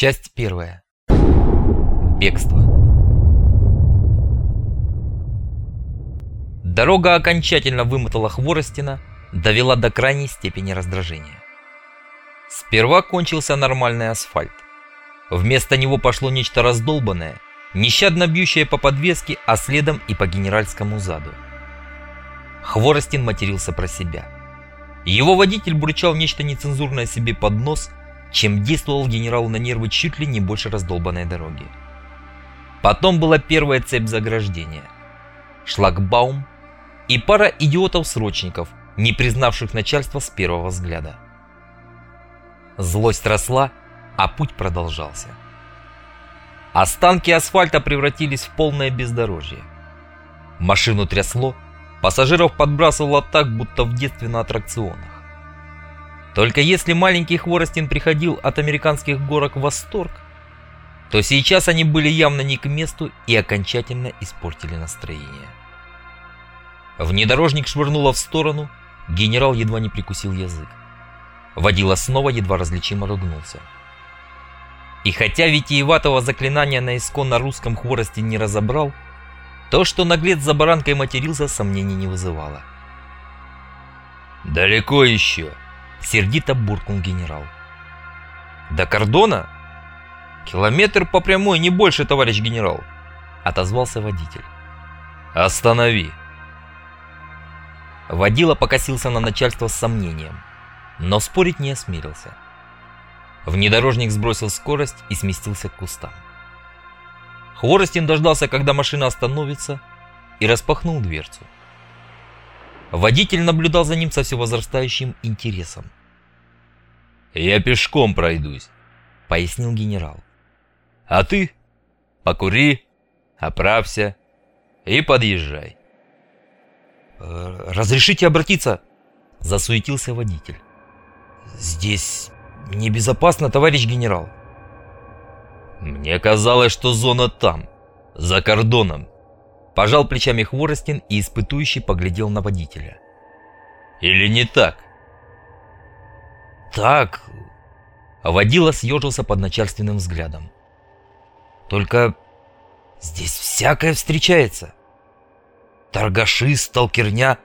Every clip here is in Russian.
Часть первая. Бегство. Дорога окончательно вымотала Хворостина, довела до крайней степени раздражения. Сперва кончился нормальный асфальт. Вместо него пошло нечто раздолбанное, нещадно бьющее по подвеске, а следом и по генеральскому заду. Хворостин матерился про себя. Его водитель бурчал нечто нецензурное себе под нос, чем действовал генерал на нервы чуть ли не больше раздолбанной дороги. Потом была первая цепь заграждения. Шлагбаум и пара идиотов-срочников, не признавших начальство с первого взгляда. Злость росла, а путь продолжался. Останки асфальта превратились в полное бездорожье. Машину трясло, пассажиров подбрасывало так, будто в детстве на аттракционах. Только если маленький Хворостин приходил от американских горок в восторг, то сейчас они были явно не к месту и окончательно испортили настроение. Внедорожник швырнуло в сторону, генерал едва не прикусил язык. Водила снова едва различимо ругнулся. И хотя витиеватого заклинания на исконно русском хворосте не разобрал, то, что наглец за баранкой матерился, сомнений не вызывало. «Далеко еще?» Сердито буркнул генерал. «До кордона?» «Километр по прямой, не больше, товарищ генерал», — отозвался водитель. «Останови!» Водила покосился на начальство с сомнением, но спорить не осмелился. Внедорожник сбросил скорость и сместился к кустам. Хворостин дождался, когда машина остановится, и распахнул дверцу. Водитель наблюдал за ним со все возрастающим интересом. «Я пешком пройдусь», — пояснил генерал. «А ты покури, оправься и подъезжай». «Э, «Разрешите обратиться?» — засуетился водитель. «Здесь небезопасно, товарищ генерал». «Мне казалось, что зона там, за кордоном», Пожал плечами Хворостин и испытующий поглядел на водителя. «Или не так?» «Так...» Водила съежился под начальственным взглядом. «Только здесь всякое встречается. Торгаши, сталкерня,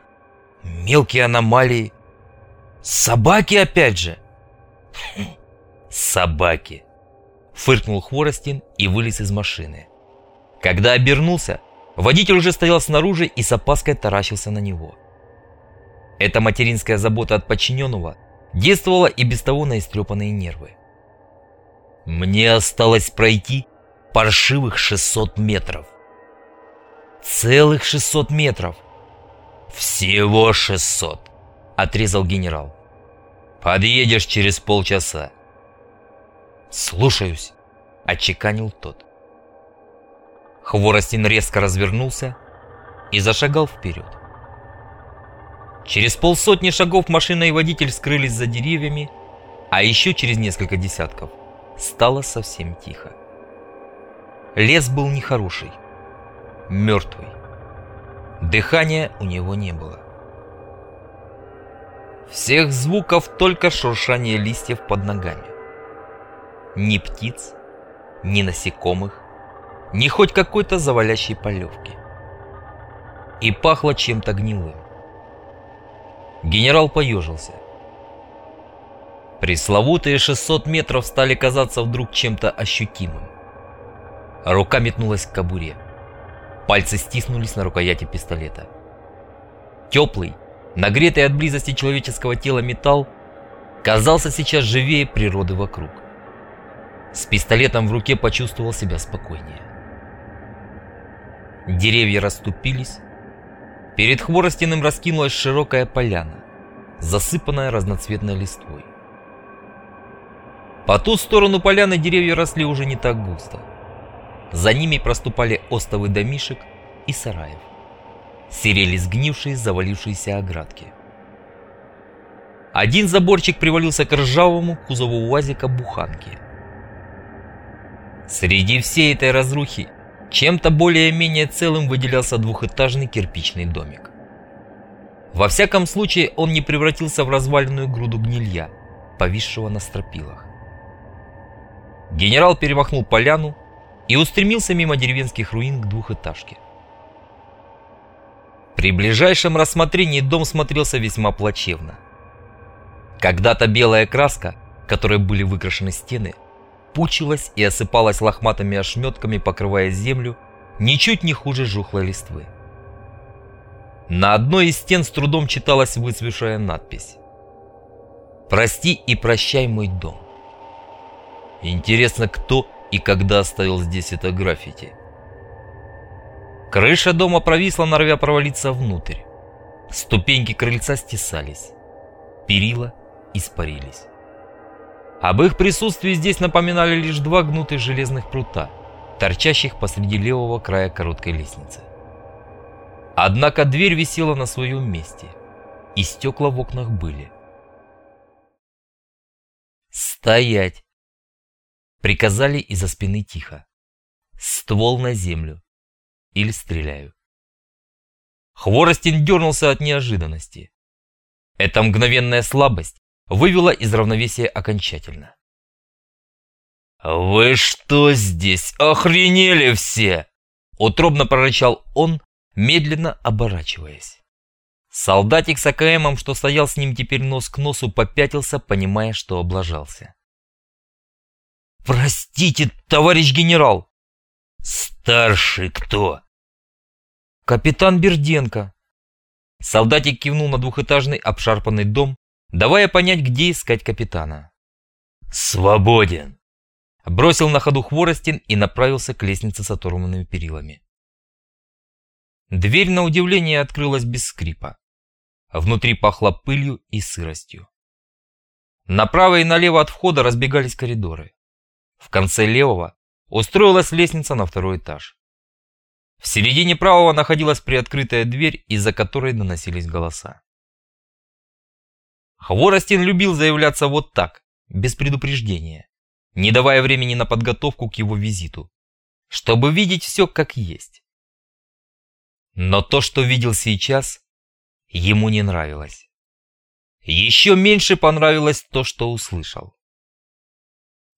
мелкие аномалии. Собаки опять же!» «Собаки!» Фыркнул Хворостин и вылез из машины. Когда обернулся, Водитель уже стоял снаружи и с опаской таращился на него. Эта материнская забота от подчиненного действовала и без того на истрепанные нервы. «Мне осталось пройти паршивых 600 метров». «Целых 600 метров!» «Всего 600!» — отрезал генерал. «Подъедешь через полчаса». «Слушаюсь!» — отчеканил тот. Хворостин резко развернулся и зашагал вперед. Через полсотни шагов машина и водитель скрылись за деревьями, а еще через несколько десятков стало совсем тихо. Лес был нехороший, мертвый. Дыхания у него не было. Всех звуков только шуршание листьев под ногами. Ни птиц, ни насекомых, ни хоть какой-то завалящей полевки. И пахло чем-то гнилым. Генерал поежился. Пресловутые 600 метров стали казаться вдруг чем-то ощутимым. Рука метнулась к кобуре. Пальцы стиснулись на рукояти пистолета. Теплый, нагретый от близости человеческого тела металл, казался сейчас живее природы вокруг. С пистолетом в руке почувствовал себя спокойнее. Деревья расступились. Перед Хворостиным раскинулась широкая поляна, засыпанная разноцветной листвой. По ту сторону поляны деревья росли уже не так густо. За ними проступали остовы домишек и сараев. Серели сгнившие, завалившиеся оградки. Один заборчик привалился к ржавому кузову УАЗика буханки. Среди всей этой разрухи чем-то более-менее целым выделялся двухэтажный кирпичный домик. Во всяком случае, он не превратился в разваленную груду гнилья, повисшего на стропилах. Генерал перемахнул поляну и устремился мимо деревенских руин к двухэтажке. При ближайшем рассмотрении дом смотрелся весьма плачевно. Когда-то белая краска, которой были выкрашены стены, пучилась и осыпалась лохматыми ошметками, покрывая землю, ничуть не хуже жухлой листвы. На одной из стен с трудом читалась выцветшая надпись «Прости и прощай мой дом». Интересно, кто и когда оставил здесь это граффити? Крыша дома провисла, норовя провалиться внутрь. Ступеньки крыльца стесались. Перила испарились. Об их присутствии здесь напоминали лишь два гнутых железных прута, торчащих посреди левого края короткой лестницы. Однако дверь висела на своем месте, и стекла в окнах были. «Стоять!» Приказали из-за спины тихо. «Ствол на землю!» Или стреляю. Хворостин дернулся от неожиданности. Эта мгновенная слабость вывела из равновесия окончательно. «Вы что здесь, охренели все?» Утробно прорычал он, медленно оборачиваясь. Солдатик с АКМом, что стоял с ним теперь нос к носу, попятился, понимая, что облажался. «Простите, товарищ генерал!» «Старший кто?» «Капитан Берденко». Солдатик кивнул на двухэтажный обшарпанный дом, давая понять, где искать капитана. «Свободен!» Бросил на ходу Хворостин и направился к лестнице с оторванными перилами. Дверь, на удивление, открылась без скрипа. Внутри пахло пылью и сыростью. Направо и налево от входа разбегались коридоры. В конце левого устроилась лестница на второй этаж. В середине правого находилась приоткрытая дверь, из-за которой доносились голоса. Хворостин любил заявляться вот так, без предупреждения, не давая времени на подготовку к его визиту, чтобы видеть все как есть. Но то, что видел сейчас, ему не нравилось. Еще меньше понравилось то, что услышал.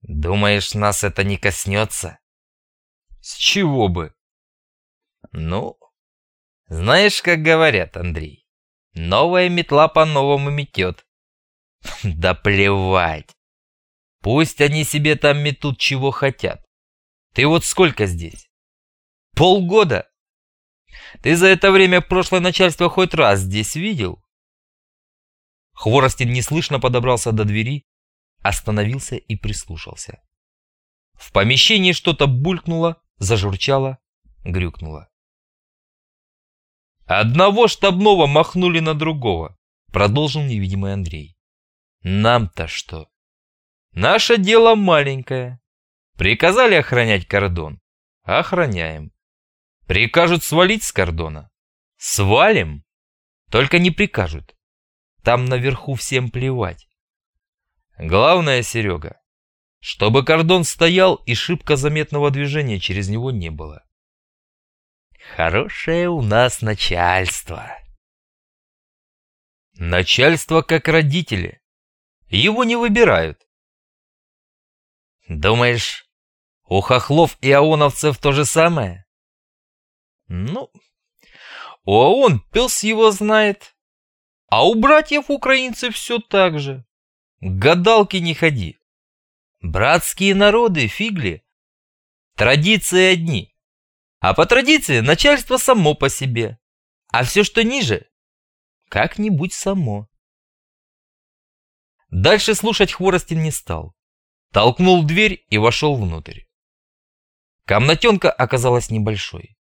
«Думаешь, нас это не коснется?» «С чего бы?» «Ну, знаешь, как говорят, Андрей, новая метла по-новому метет. Да плевать. Пусть они себе там метут чего хотят. Ты вот сколько здесь? Полгода? Ты за это время прошлое начальство хоть раз здесь видел? Хворостин неслышно подобрался до двери, остановился и прислушался. В помещении что-то булькнуло, зажурчало, грюкнуло. Одного штабного махнули на другого, продолжил невидимый Андрей. Нам-то что? Наше дело маленькое. Приказали охранять кордон. Охраняем. Прикажут свалить с кордона. Свалим. Только не прикажут. Там наверху всем плевать. Главное, Серега, чтобы кордон стоял и шибко заметного движения через него не было. Хорошее у нас начальство. Начальство как родители. Его не выбирают. Думаешь, у хохлов и аоновцев то же самое? Ну, у ООН пес его знает, а у братьев украинцев все так же. Гадалки не ходи. Братские народы, фигли. Традиции одни. А по традиции начальство само по себе. А все, что ниже, как-нибудь само. Дальше слушать Хворостин не стал. Толкнул дверь и вошел внутрь. Комнатенка оказалась небольшой.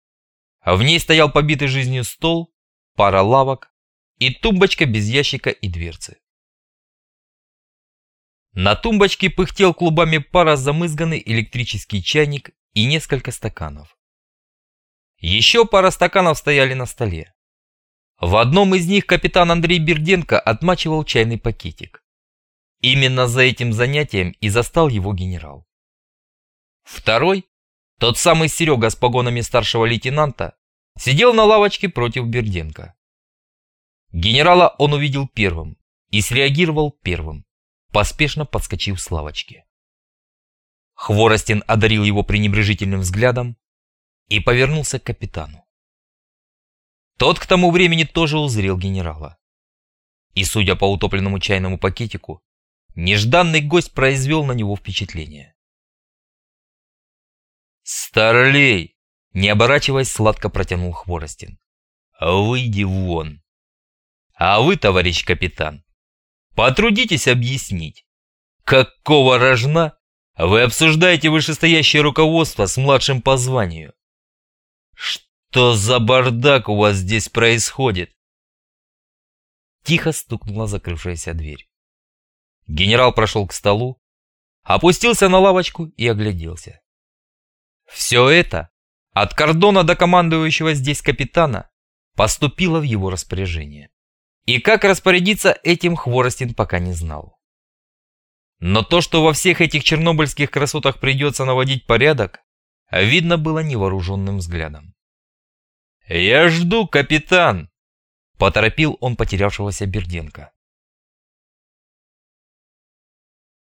В ней стоял побитый жизнью стол, пара лавок и тумбочка без ящика и дверцы. На тумбочке пыхтел клубами пара замызганный электрический чайник и несколько стаканов. Еще пара стаканов стояли на столе. В одном из них капитан Андрей Берденко отмачивал чайный пакетик. Именно за этим занятием и застал его генерал. Второй, тот самый Серега с погонами старшего лейтенанта, сидел на лавочке против Берденко. Генерала он увидел первым и среагировал первым, поспешно подскочив с лавочки. Хворостин одарил его пренебрежительным взглядом и повернулся к капитану. Тот к тому времени тоже узрел генерала. И, судя по утопленному чайному пакетику, нежданный гость произвел на него впечатление. «Старлей!» — не оборачиваясь, сладко протянул Хворостин. «Выйди вон!» «А вы, товарищ капитан, потрудитесь объяснить, какого рожна вы обсуждаете вышестоящее руководство с младшим по званию? Что за бардак у вас здесь происходит?» Тихо стукнула закрывшаяся дверь. Генерал прошел к столу, опустился на лавочку и огляделся. Все это, от кордона до командующего здесь капитана, поступило в его распоряжение. И как распорядиться этим Хворостин пока не знал. Но то, что во всех этих чернобыльских красотах придется наводить порядок, видно было невооруженным взглядом. «Я жду, капитан!» – поторопил он потерявшегося Берденко.